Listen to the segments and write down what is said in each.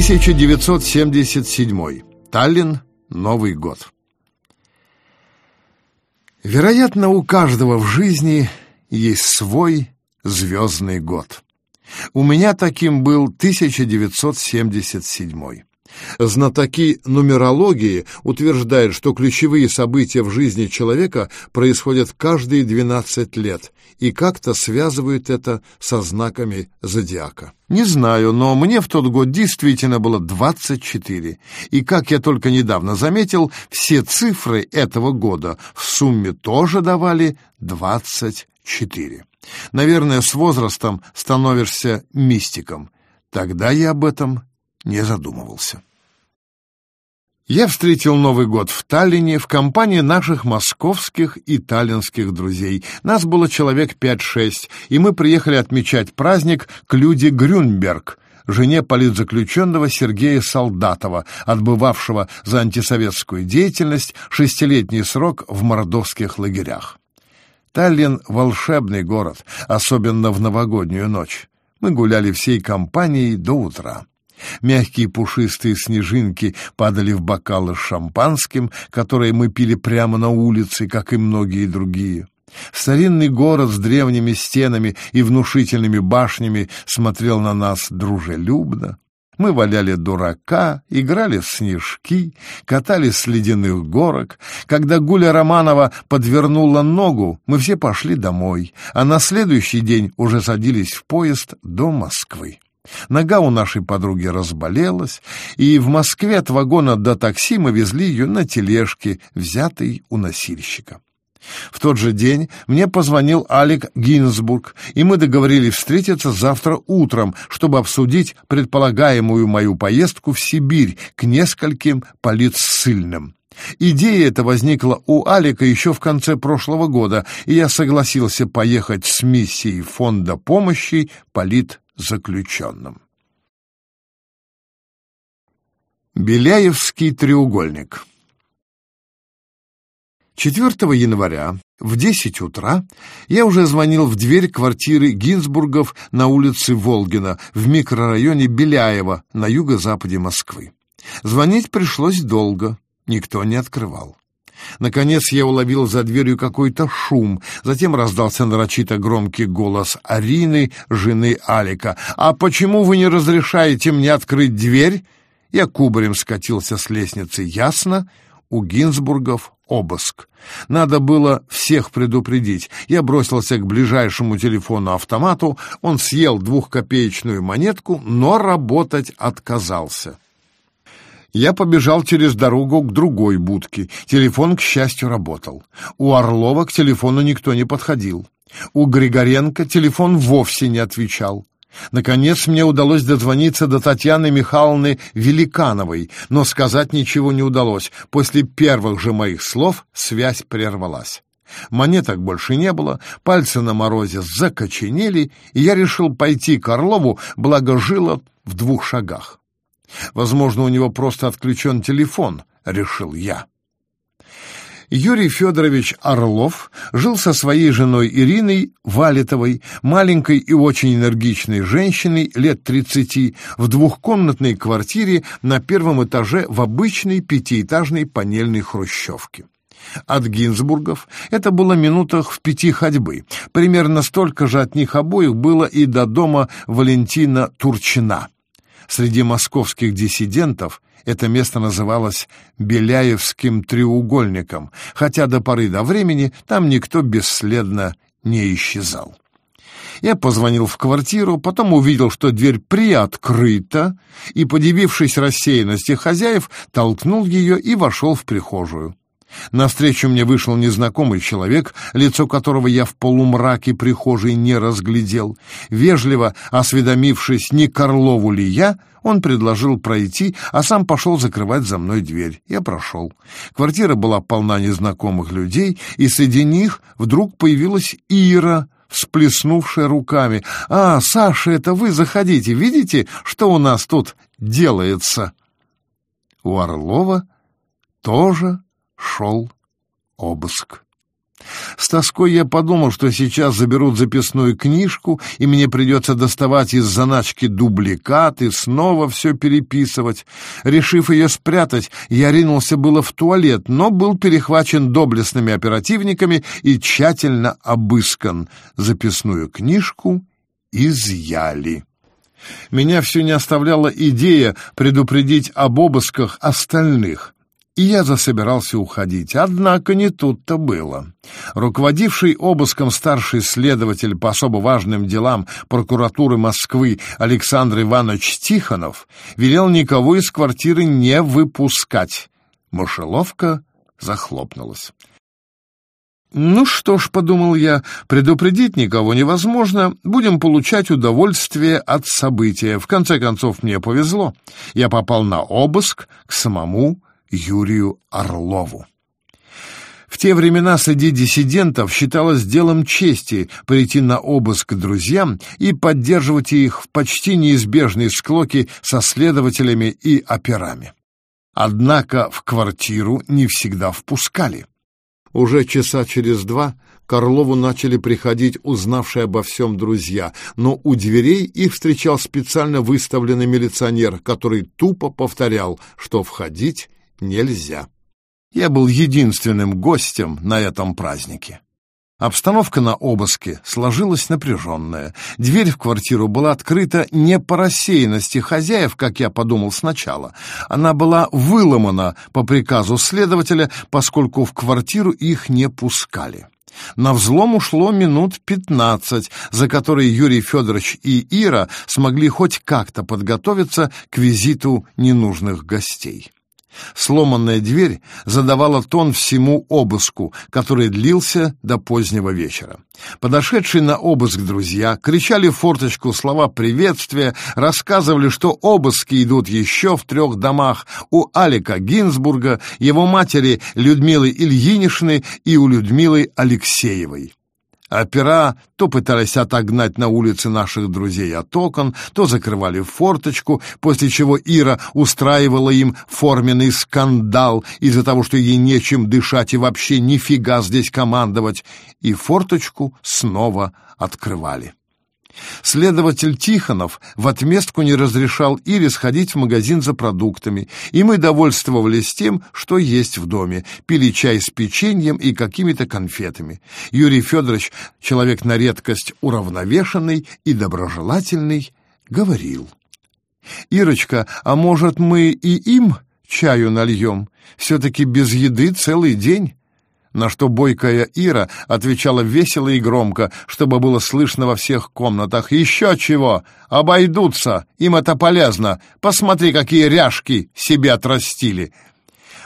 1977. Таллин. Новый год. Вероятно, у каждого в жизни есть свой звездный год. У меня таким был 1977. Знатоки нумерологии утверждают, что ключевые события в жизни человека происходят каждые 12 лет и как-то связывают это со знаками зодиака. Не знаю, но мне в тот год действительно было 24. И, как я только недавно заметил, все цифры этого года в сумме тоже давали 24. Наверное, с возрастом становишься мистиком. Тогда я об этом не задумывался. Я встретил Новый год в Таллине в компании наших московских и таллинских друзей. Нас было человек пять-шесть, и мы приехали отмечать праздник к Люде Грюнберг, жене политзаключенного Сергея Солдатова, отбывавшего за антисоветскую деятельность шестилетний срок в мордовских лагерях. Таллин — волшебный город, особенно в новогоднюю ночь. Мы гуляли всей компанией до утра. Мягкие пушистые снежинки падали в бокалы с шампанским, которые мы пили прямо на улице, как и многие другие. Старинный город с древними стенами и внушительными башнями смотрел на нас дружелюбно. Мы валяли дурака, играли в снежки, катались с ледяных горок. Когда Гуля Романова подвернула ногу, мы все пошли домой, а на следующий день уже садились в поезд до Москвы. Нога у нашей подруги разболелась, и в Москве от вагона до такси мы везли ее на тележке, взятой у носильщика. В тот же день мне позвонил Алек Гинзбург, и мы договорились встретиться завтра утром, чтобы обсудить предполагаемую мою поездку в Сибирь к нескольким политссыльным. Идея эта возникла у Алика еще в конце прошлого года, и я согласился поехать с миссией фонда помощи полит заключенным. Беляевский треугольник 4 января в 10 утра я уже звонил в дверь квартиры Гинзбургов на улице Волгина в микрорайоне Беляева на юго-западе Москвы. Звонить пришлось долго, никто не открывал. Наконец я уловил за дверью какой-то шум. Затем раздался нарочито громкий голос Арины, жены Алика. «А почему вы не разрешаете мне открыть дверь?» Я кубарем скатился с лестницы. «Ясно?» У Гинзбургов обыск. Надо было всех предупредить. Я бросился к ближайшему телефону-автомату. Он съел двухкопеечную монетку, но работать отказался. Я побежал через дорогу к другой будке. Телефон, к счастью, работал. У Орлова к телефону никто не подходил. У Григоренко телефон вовсе не отвечал. Наконец мне удалось дозвониться до Татьяны Михайловны Великановой, но сказать ничего не удалось. После первых же моих слов связь прервалась. Монеток больше не было, пальцы на морозе закоченели, и я решил пойти к Орлову, благо жило в двух шагах. Возможно, у него просто отключен телефон, решил я. Юрий Федорович Орлов жил со своей женой Ириной Валитовой, маленькой и очень энергичной женщиной лет 30, в двухкомнатной квартире на первом этаже в обычной пятиэтажной панельной хрущевке. От Гинзбургов это было минутах в пяти ходьбы. Примерно столько же от них обоих было и до дома Валентина Турчина. Среди московских диссидентов это место называлось Беляевским треугольником, хотя до поры до времени там никто бесследно не исчезал. Я позвонил в квартиру, потом увидел, что дверь приоткрыта, и, подивившись рассеянности хозяев, толкнул ее и вошел в прихожую. Навстречу мне вышел незнакомый человек, лицо которого я в полумраке прихожей не разглядел. Вежливо осведомившись, не Карлову ли я, он предложил пройти, а сам пошел закрывать за мной дверь. Я прошел. Квартира была полна незнакомых людей, и среди них вдруг появилась Ира, всплеснувшая руками. «А, Саша, это вы заходите, видите, что у нас тут делается?» У Орлова тоже шел обыск. С тоской я подумал, что сейчас заберут записную книжку, и мне придется доставать из заначки дубликат и снова все переписывать. Решив ее спрятать, я ринулся было в туалет, но был перехвачен доблестными оперативниками и тщательно обыскан. Записную книжку изъяли. Меня все не оставляла идея предупредить об обысках остальных — и я засобирался уходить. Однако не тут-то было. Руководивший обыском старший следователь по особо важным делам прокуратуры Москвы Александр Иванович Тихонов велел никого из квартиры не выпускать. Мышеловка захлопнулась. «Ну что ж», — подумал я, — «предупредить никого невозможно, будем получать удовольствие от события. В конце концов, мне повезло. Я попал на обыск к самому Юрию Орлову. В те времена среди диссидентов считалось делом чести прийти на обыск к друзьям и поддерживать их в почти неизбежной склоке со следователями и операми. Однако в квартиру не всегда впускали. Уже часа через два к Орлову начали приходить узнавшие обо всем друзья, но у дверей их встречал специально выставленный милиционер, который тупо повторял, что входить нельзя. Я был единственным гостем на этом празднике. Обстановка на обыске сложилась напряженная. Дверь в квартиру была открыта не по рассеянности хозяев, как я подумал сначала. Она была выломана по приказу следователя, поскольку в квартиру их не пускали. На взлом ушло минут пятнадцать, за которые Юрий Федорович и Ира смогли хоть как-то подготовиться к визиту ненужных гостей. Сломанная дверь задавала тон всему обыску, который длился до позднего вечера. Подошедшие на обыск друзья кричали в форточку слова приветствия, рассказывали, что обыски идут еще в трех домах у Алика Гинзбурга, его матери Людмилы Ильинишны и у Людмилы Алексеевой. Опера то пытались отогнать на улице наших друзей от окон, то закрывали форточку, после чего Ира устраивала им форменный скандал из-за того, что ей нечем дышать и вообще нифига здесь командовать, и форточку снова открывали. Следователь Тихонов в отместку не разрешал Ире сходить в магазин за продуктами, и мы довольствовались тем, что есть в доме, пили чай с печеньем и какими-то конфетами. Юрий Федорович, человек на редкость уравновешенный и доброжелательный, говорил. «Ирочка, а может, мы и им чаю нальем? Все-таки без еды целый день» на что бойкая Ира отвечала весело и громко, чтобы было слышно во всех комнатах. «Еще чего! Обойдутся! Им это полезно! Посмотри, какие ряжки себе отрастили!»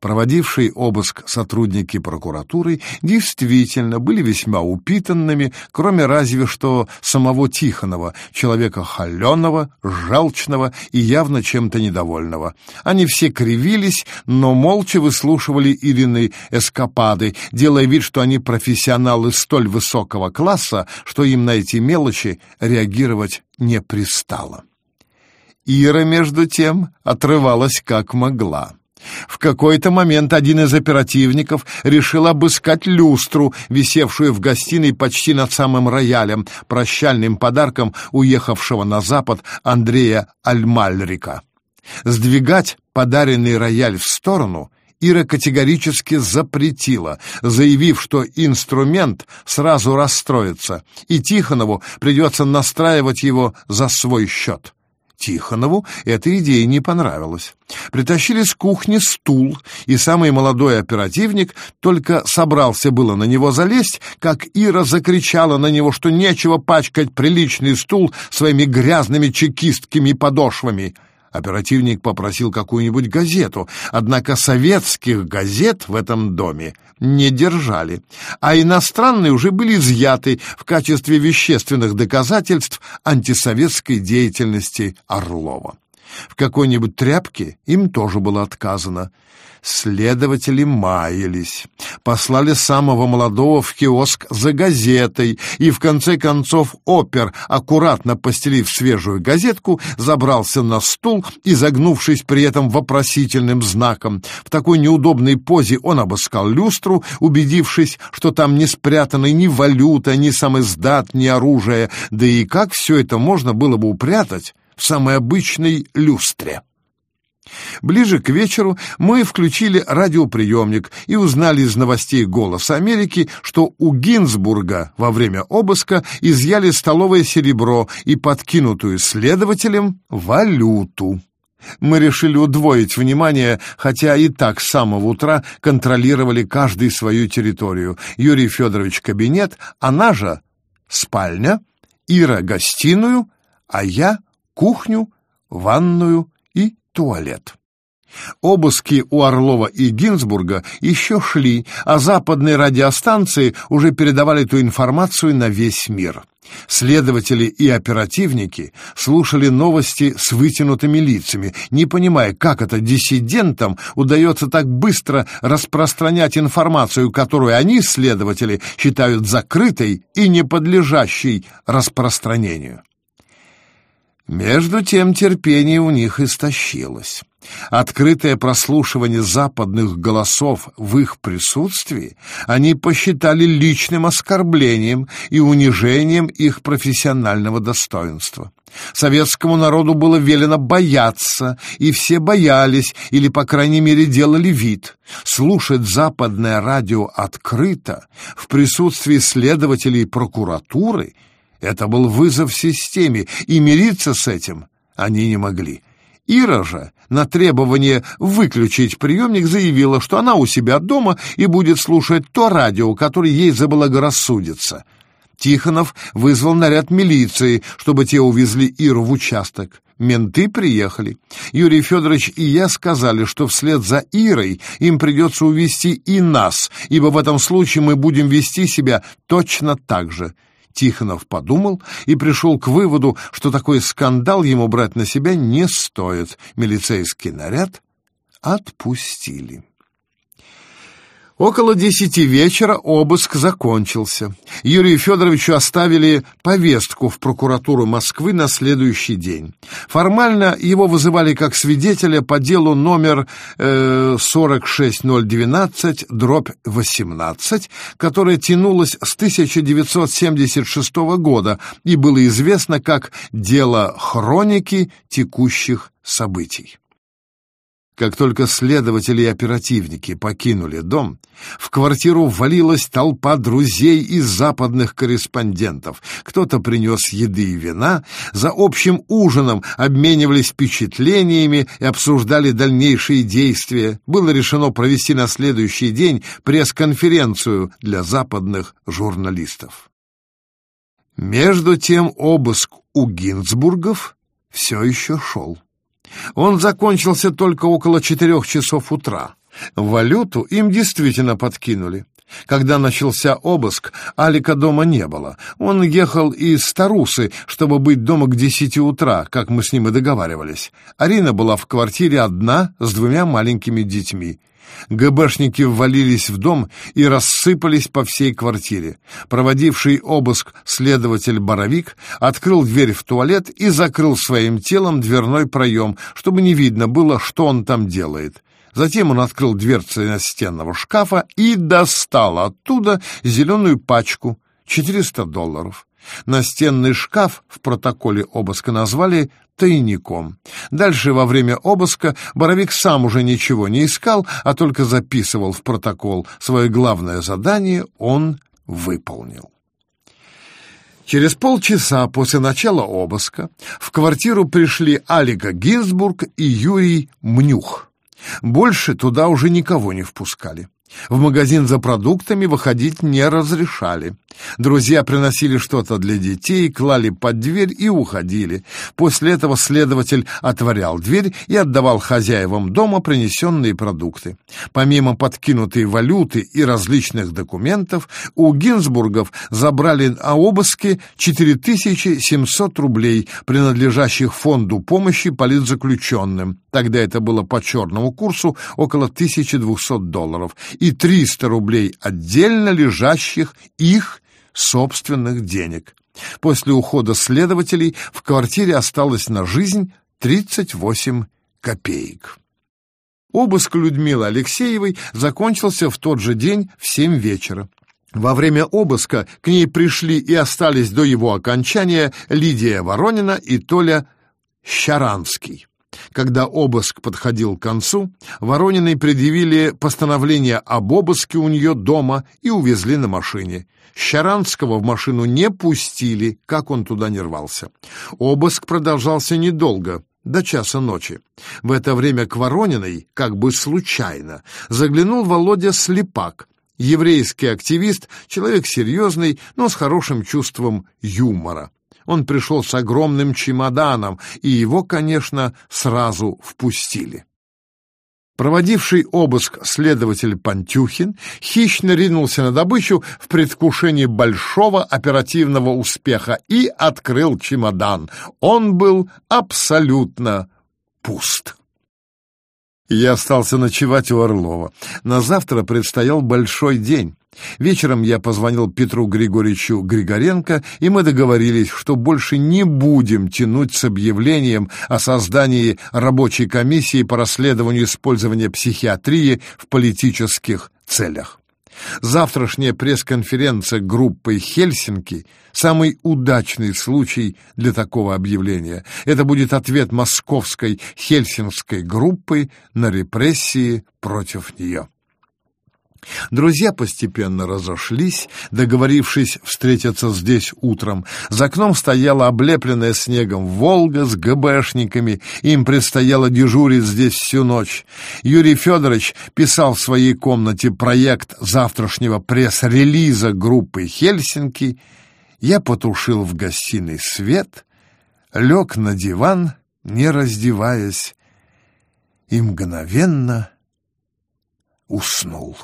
Проводившие обыск сотрудники прокуратуры, действительно были весьма упитанными, кроме разве что самого Тихонова, человека холеного, желчного и явно чем-то недовольного. Они все кривились, но молча выслушивали Ирины эскапады, делая вид, что они профессионалы столь высокого класса, что им на эти мелочи реагировать не пристало. Ира, между тем, отрывалась как могла. В какой-то момент один из оперативников решил обыскать люстру, висевшую в гостиной почти над самым роялем, прощальным подарком уехавшего на запад Андрея Альмальрика. Сдвигать подаренный рояль в сторону Ира категорически запретила, заявив, что инструмент сразу расстроится, и Тихонову придется настраивать его за свой счет. Тихонову эта идея не понравилась. Притащили с кухни стул, и самый молодой оперативник только собрался было на него залезть, как Ира закричала на него, что нечего пачкать приличный стул своими грязными чекистскими подошвами — Оперативник попросил какую-нибудь газету, однако советских газет в этом доме не держали, а иностранные уже были изъяты в качестве вещественных доказательств антисоветской деятельности Орлова. В какой-нибудь тряпке им тоже было отказано. Следователи маялись, послали самого молодого в киоск за газетой, и в конце концов опер, аккуратно постелив свежую газетку, забрался на стул, изогнувшись при этом вопросительным знаком. В такой неудобной позе он обыскал люстру, убедившись, что там не спрятаны ни валюта, ни сам издат, ни оружие, да и как все это можно было бы упрятать в самой обычной люстре. Ближе к вечеру мы включили радиоприемник и узнали из новостей «Голоса Америки», что у Гинзбурга во время обыска изъяли столовое серебро и подкинутую следователем валюту. Мы решили удвоить внимание, хотя и так с самого утра контролировали каждый свою территорию. Юрий Федорович кабинет, она же спальня, Ира гостиную, а я кухню, ванную туалет. Обыски у Орлова и Гинзбурга еще шли, а западные радиостанции уже передавали эту информацию на весь мир. Следователи и оперативники слушали новости с вытянутыми лицами, не понимая, как это диссидентам удается так быстро распространять информацию, которую они, следователи, считают закрытой и не подлежащей распространению. Между тем терпение у них истощилось. Открытое прослушивание западных голосов в их присутствии они посчитали личным оскорблением и унижением их профессионального достоинства. Советскому народу было велено бояться, и все боялись, или, по крайней мере, делали вид. Слушать западное радио открыто, в присутствии следователей прокуратуры — это был вызов системе, и мириться с этим они не могли. Ира же на требование выключить приемник заявила, что она у себя дома и будет слушать то радио, которое ей заблагорассудится. Тихонов вызвал наряд милиции, чтобы те увезли Иру в участок. Менты приехали. Юрий Федорович и я сказали, что вслед за Ирой им придется увести и нас, ибо в этом случае мы будем вести себя точно так же. Тихонов подумал и пришел к выводу, что такой скандал ему брать на себя не стоит. Милицейский наряд отпустили. Около десяти вечера обыск закончился. Юрию Федоровичу оставили повестку в прокуратуру Москвы на следующий день. Формально его вызывали как свидетеля по делу номер э, 46012-18, которое тянулось с 1976 года и было известно как «Дело хроники текущих событий». Как только следователи и оперативники покинули дом, в квартиру ввалилась толпа друзей и западных корреспондентов. Кто-то принес еды и вина, за общим ужином обменивались впечатлениями и обсуждали дальнейшие действия. Было решено провести на следующий день пресс-конференцию для западных журналистов. Между тем обыск у Гинцбургов все еще шел. Он закончился только около четырех часов утра. Валюту им действительно подкинули. Когда начался обыск, Алика дома не было. Он ехал из Старусы, чтобы быть дома к десяти утра, как мы с ним и договаривались. Арина была в квартире одна с двумя маленькими детьми. ГБшники ввалились в дом и рассыпались по всей квартире. Проводивший обыск следователь Боровик открыл дверь в туалет и закрыл своим телом дверной проем, чтобы не видно было, что он там делает. Затем он открыл дверцы настенного шкафа и достал оттуда зеленую пачку, 400 долларов. Настенный шкаф в протоколе обыска назвали тайником. Дальше во время обыска Боровик сам уже ничего не искал, а только записывал в протокол. Свое главное задание он выполнил. Через полчаса после начала обыска в квартиру пришли Алика Гинзбург и Юрий Мнюх. Больше туда уже никого не впускали. В магазин за продуктами выходить не разрешали. Друзья приносили что-то для детей, клали под дверь и уходили. После этого следователь отворял дверь и отдавал хозяевам дома принесенные продукты. Помимо подкинутой валюты и различных документов, у Гинзбургов забрали на обыске 4700 рублей, принадлежащих фонду помощи политзаключенным. Тогда это было по черному курсу около 1200 долларов и 300 рублей отдельно лежащих их собственных денег. После ухода следователей в квартире осталось на жизнь 38 копеек. Обыск Людмилы Алексеевой закончился в тот же день в семь вечера. Во время обыска к ней пришли и остались до его окончания Лидия Воронина и Толя Щаранский. Когда обыск подходил к концу, Ворониной предъявили постановление об обыске у нее дома и увезли на машине. Щаранского в машину не пустили, как он туда не рвался. Обыск продолжался недолго, до часа ночи. В это время к Ворониной, как бы случайно, заглянул Володя Слепак, еврейский активист, человек серьезный, но с хорошим чувством юмора. Он пришел с огромным чемоданом, и его, конечно, сразу впустили. Проводивший обыск следователь Пантюхин хищно ринулся на добычу в предвкушении большого оперативного успеха и открыл чемодан. Он был абсолютно пуст. Я остался ночевать у Орлова. На завтра предстоял большой день. Вечером я позвонил Петру Григорьевичу Григоренко, и мы договорились, что больше не будем тянуть с объявлением о создании рабочей комиссии по расследованию использования психиатрии в политических целях. Завтрашняя пресс-конференция группы «Хельсинки» — самый удачный случай для такого объявления. Это будет ответ московской хельсинской группы на репрессии против нее. Друзья постепенно разошлись, договорившись встретиться здесь утром. За окном стояла облепленная снегом «Волга» с ГБшниками. Им предстояло дежурить здесь всю ночь. Юрий Федорович писал в своей комнате проект завтрашнего пресс-релиза группы «Хельсинки». Я потушил в гостиной свет, лег на диван, не раздеваясь, и мгновенно уснул.